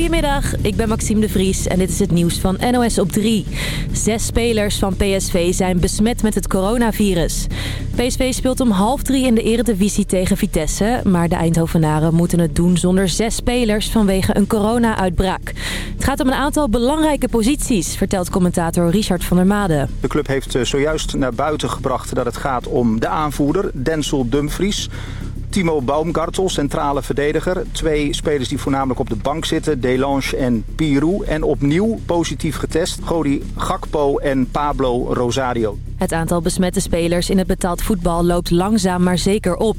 Goedemiddag, ik ben Maxime de Vries en dit is het nieuws van NOS op 3. Zes spelers van PSV zijn besmet met het coronavirus. PSV speelt om half drie in de eredivisie tegen Vitesse... maar de Eindhovenaren moeten het doen zonder zes spelers vanwege een corona-uitbraak. Het gaat om een aantal belangrijke posities, vertelt commentator Richard van der Made. De club heeft eh, zojuist naar buiten gebracht dat het gaat om de aanvoerder, Denzel Dumfries... Timo Baumgartel, centrale verdediger. Twee spelers die voornamelijk op de bank zitten. Delange en Pirou. En opnieuw positief getest. Godi Gakpo en Pablo Rosario. Het aantal besmette spelers in het betaald voetbal loopt langzaam maar zeker op.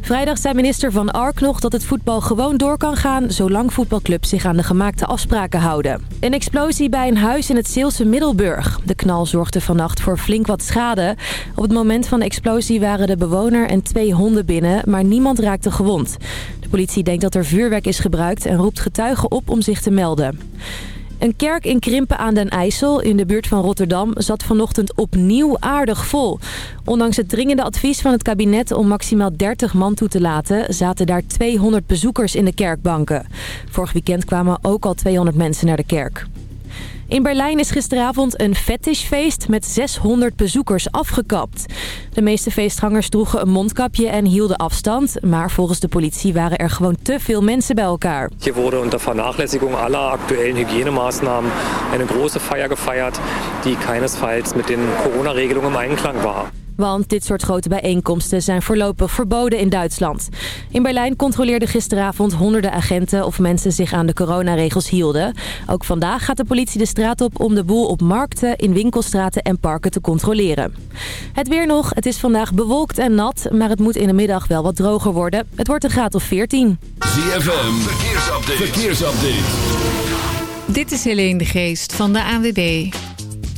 Vrijdag zei minister Van Ark nog dat het voetbal gewoon door kan gaan... zolang voetbalclubs zich aan de gemaakte afspraken houden. Een explosie bij een huis in het Zeelse Middelburg. De knal zorgde vannacht voor flink wat schade. Op het moment van de explosie waren de bewoner en twee honden binnen... maar niemand raakte gewond. De politie denkt dat er vuurwerk is gebruikt... en roept getuigen op om zich te melden. Een kerk in Krimpen aan den IJssel in de buurt van Rotterdam zat vanochtend opnieuw aardig vol. Ondanks het dringende advies van het kabinet om maximaal 30 man toe te laten... zaten daar 200 bezoekers in de kerkbanken. Vorig weekend kwamen ook al 200 mensen naar de kerk. In Berlijn is gisteravond een fetishfeest met 600 bezoekers afgekapt. De meeste feestgangers droegen een mondkapje en hielden afstand. Maar volgens de politie waren er gewoon te veel mensen bij elkaar. Hier wurde unter Vernachlässigung aller aktuellen Hygienemaßnahmen eine große Feier gefeiert, die keinesfalls mit den Corona-Regelungen im Einklang war. Want dit soort grote bijeenkomsten zijn voorlopig verboden in Duitsland. In Berlijn controleerden gisteravond honderden agenten of mensen zich aan de coronaregels hielden. Ook vandaag gaat de politie de straat op om de boel op markten, in winkelstraten en parken te controleren. Het weer nog. Het is vandaag bewolkt en nat, maar het moet in de middag wel wat droger worden. Het wordt een graad of 14. ZFM, verkeersupdate. verkeersupdate. Dit is Helene de Geest van de ANWB.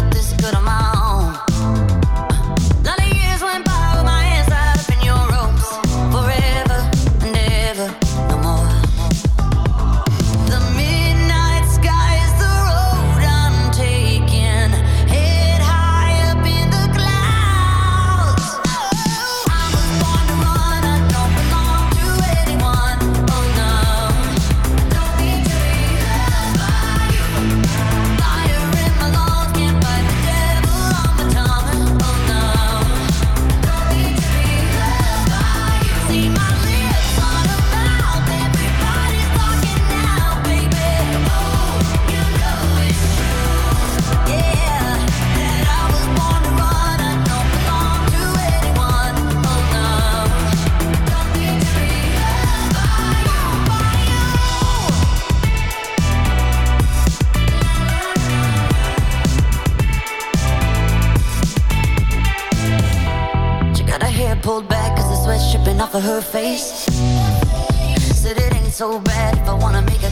felt this good on my off of her face. Said it ain't so bad if I wanna make a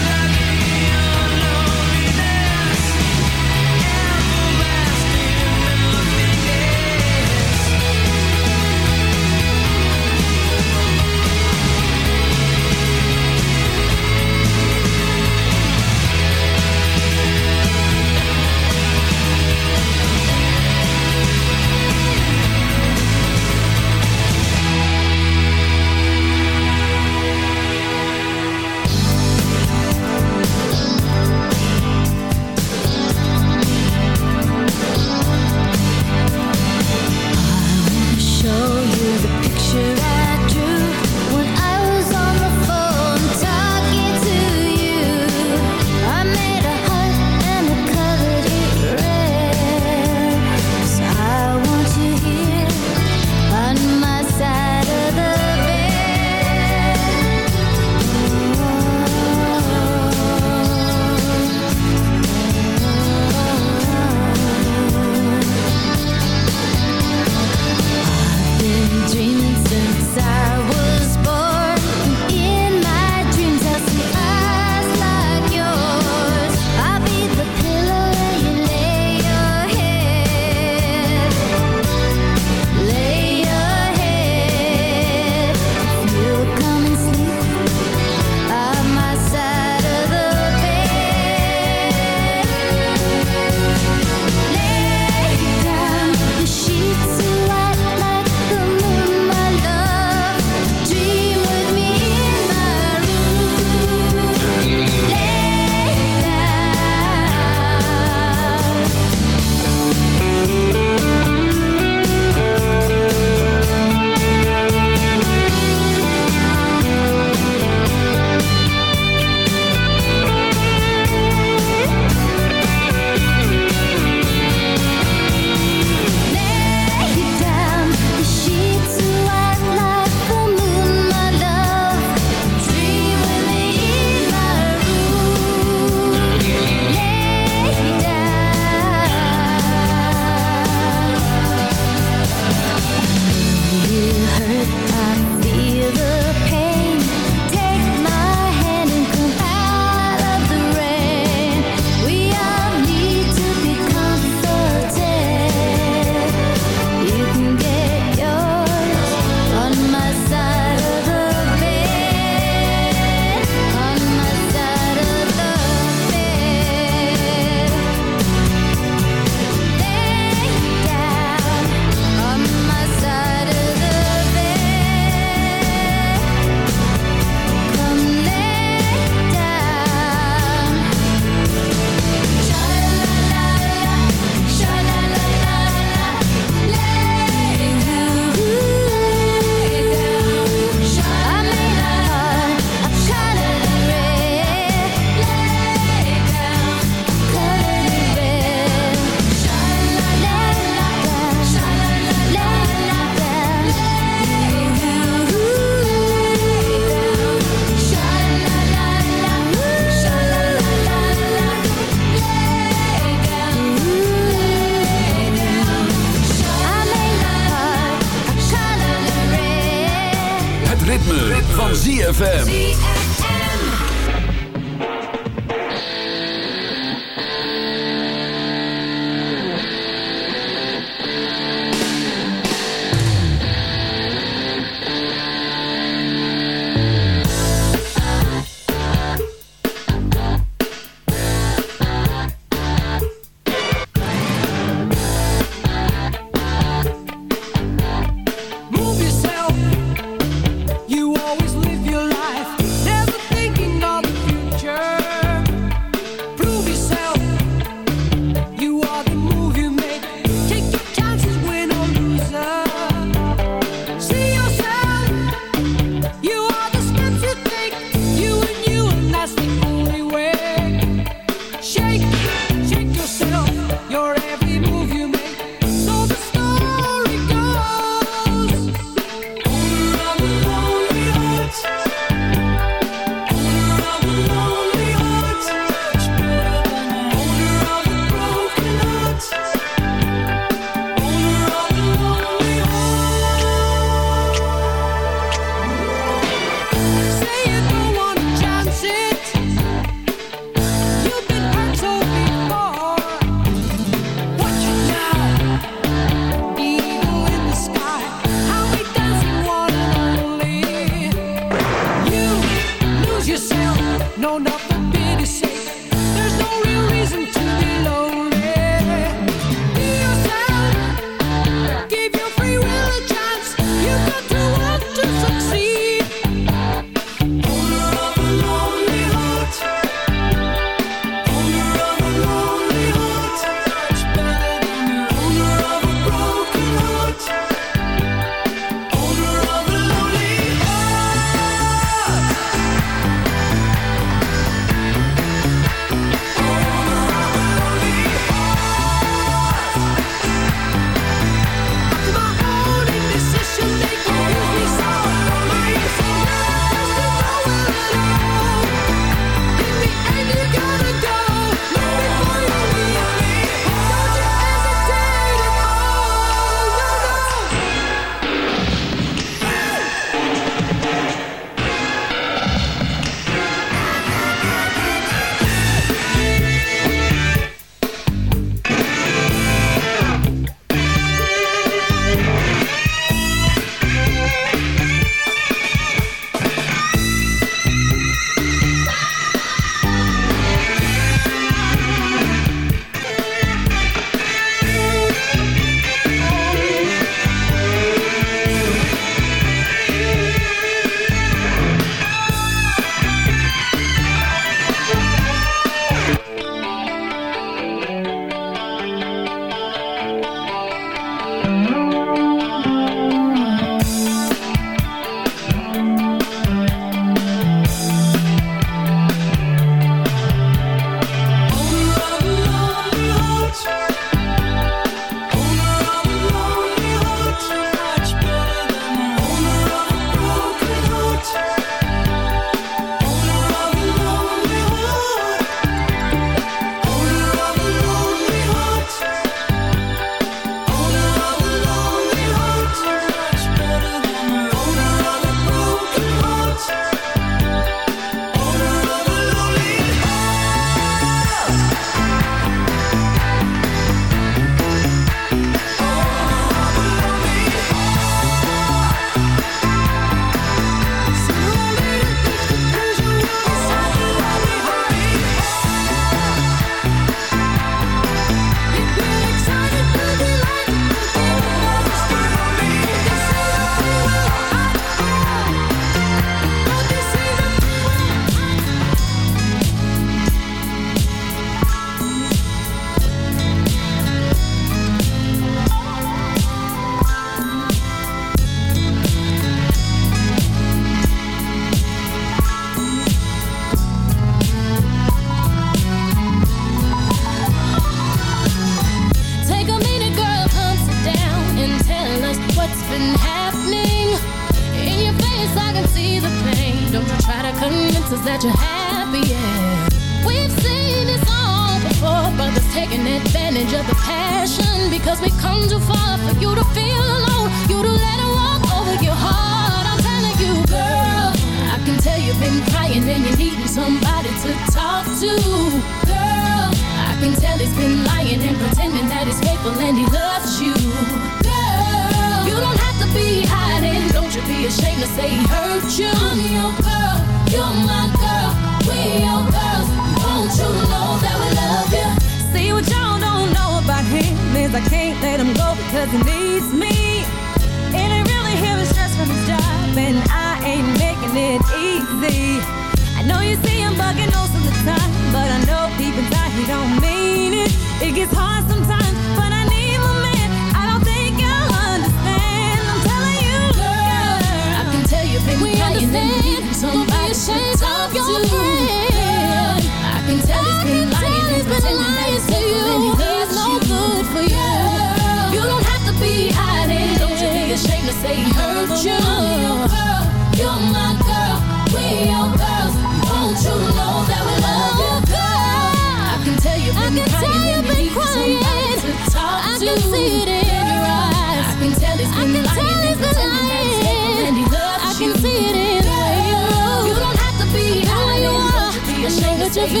You're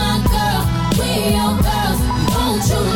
my girl, we your girls, won't you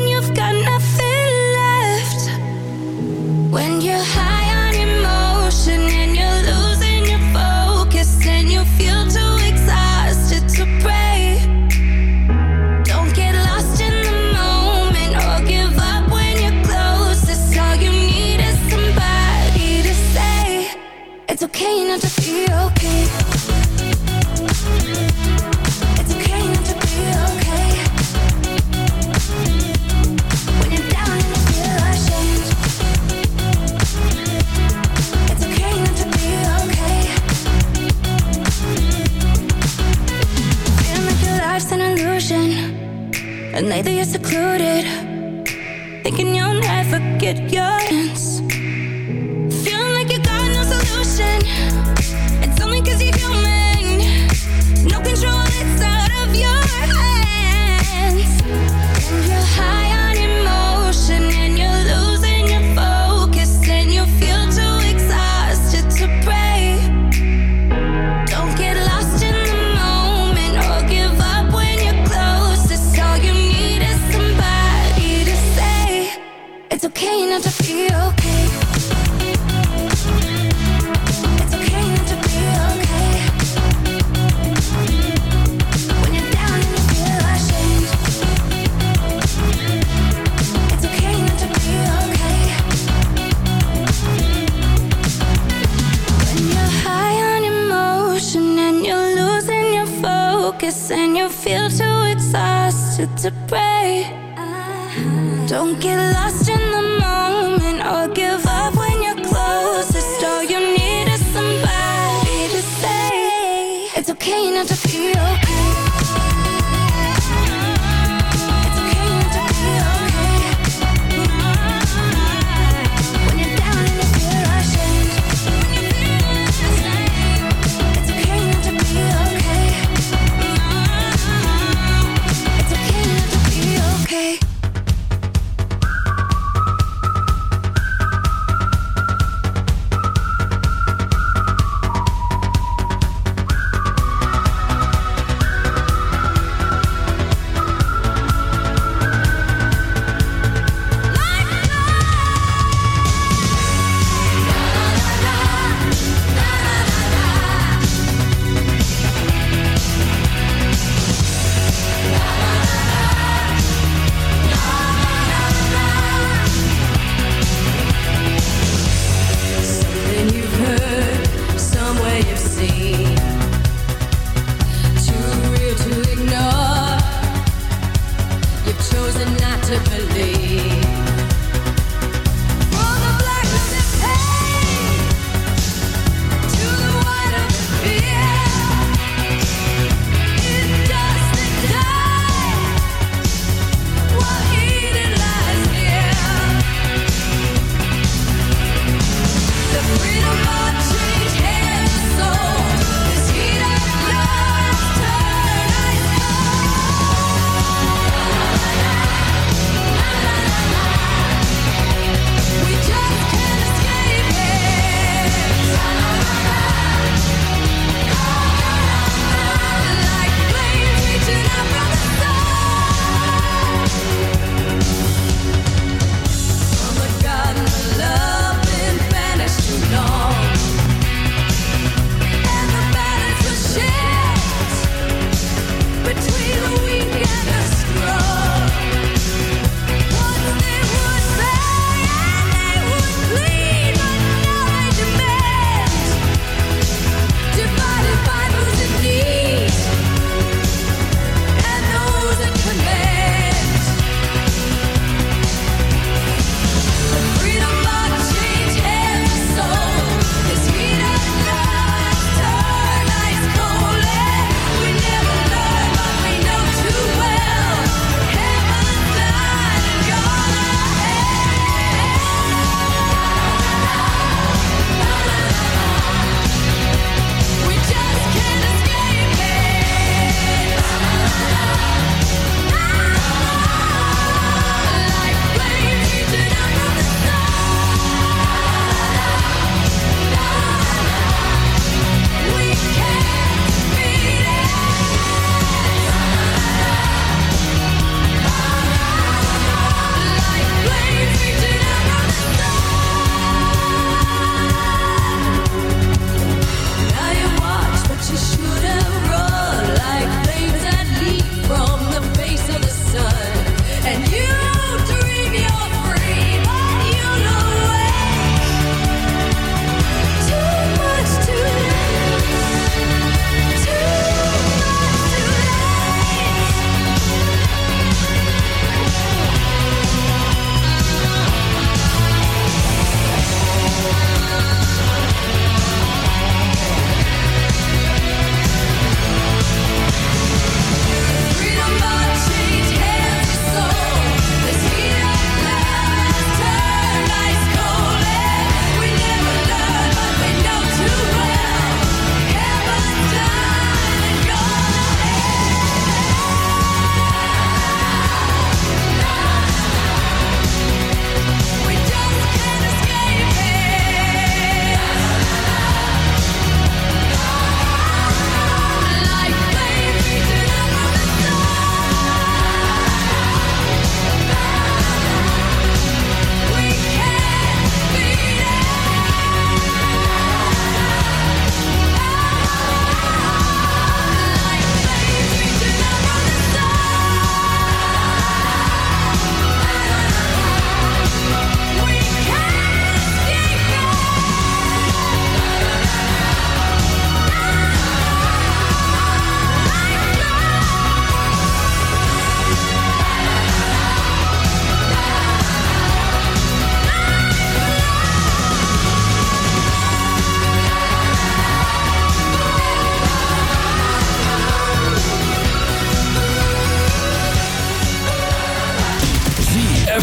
It's okay not to be okay. It's okay not to be okay. When you're down and you feel ashamed. It's okay not to be okay. When you're high on emotion and you're losing your focus and you feel too exhausted to pray. Uh-huh. Don't get lost in enough to feel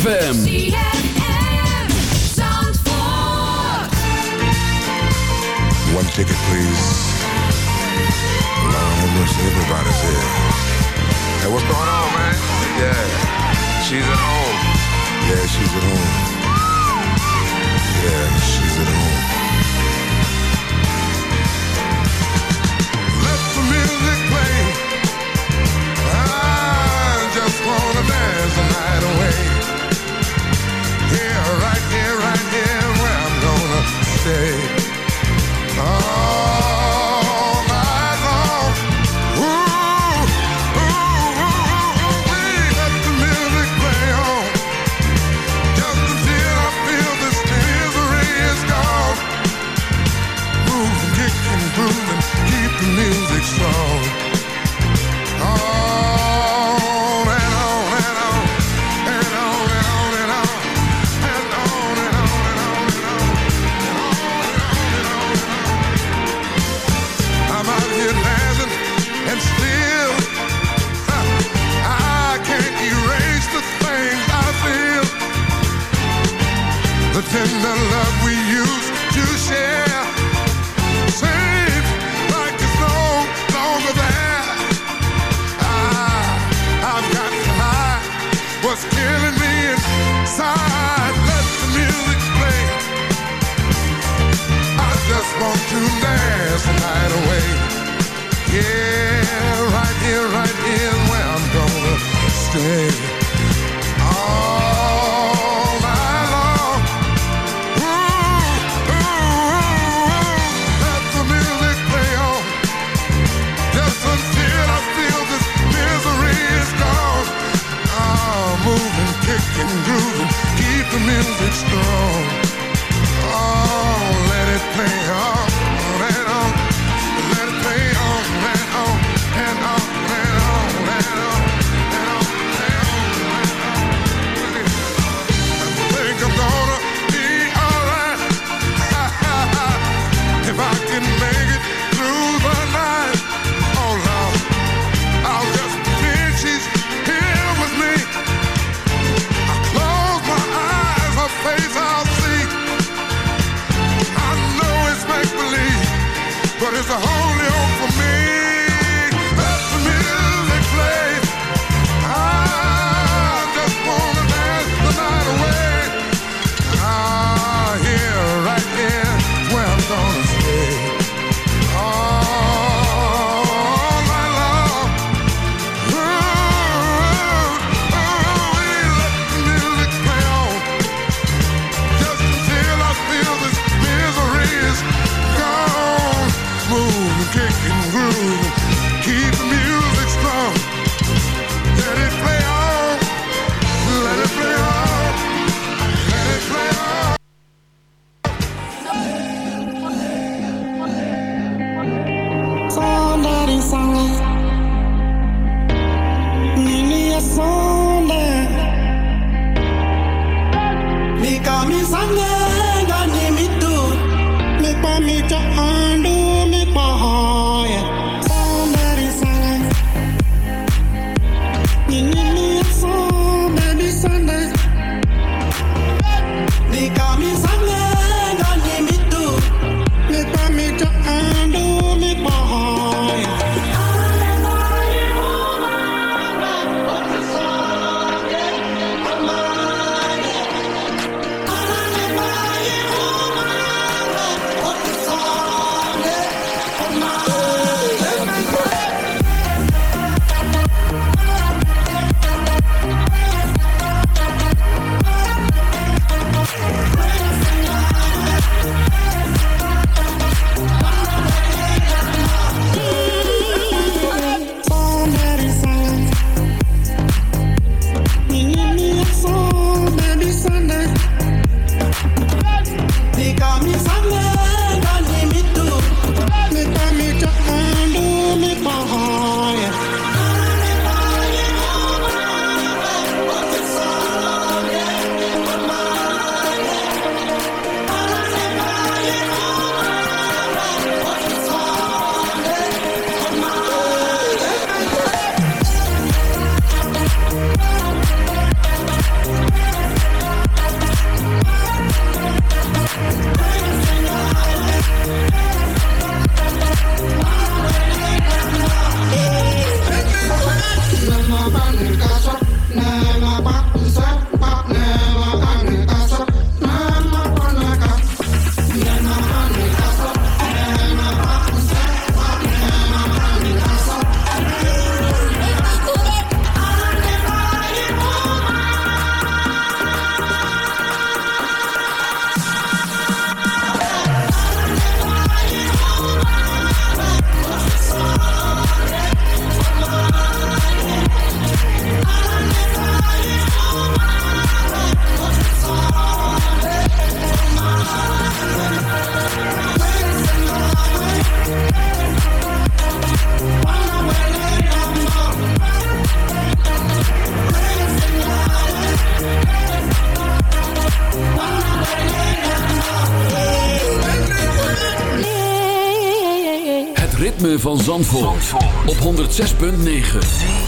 ZFM. Music strong. Oh, let it play on 106.9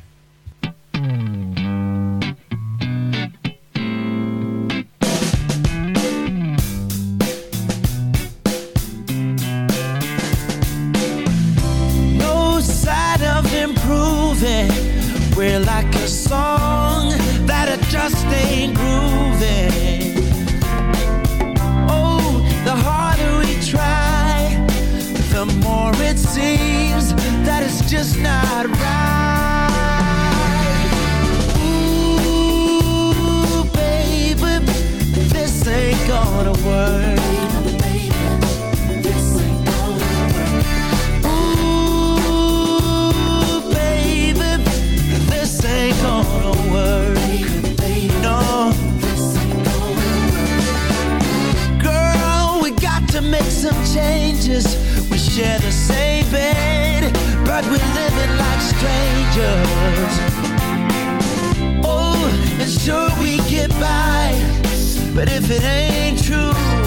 Oh, and sure we get by, but if it ain't true.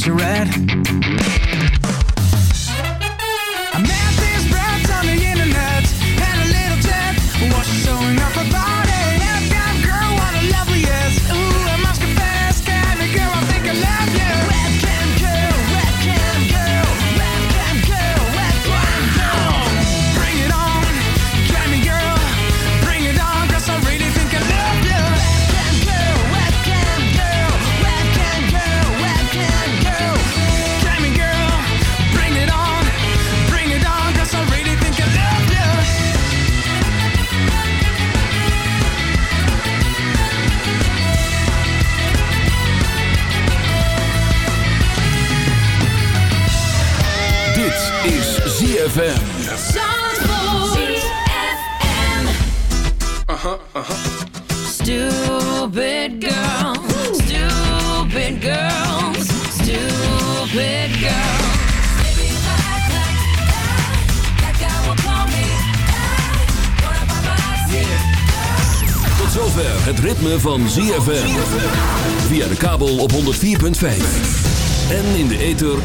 bachelorette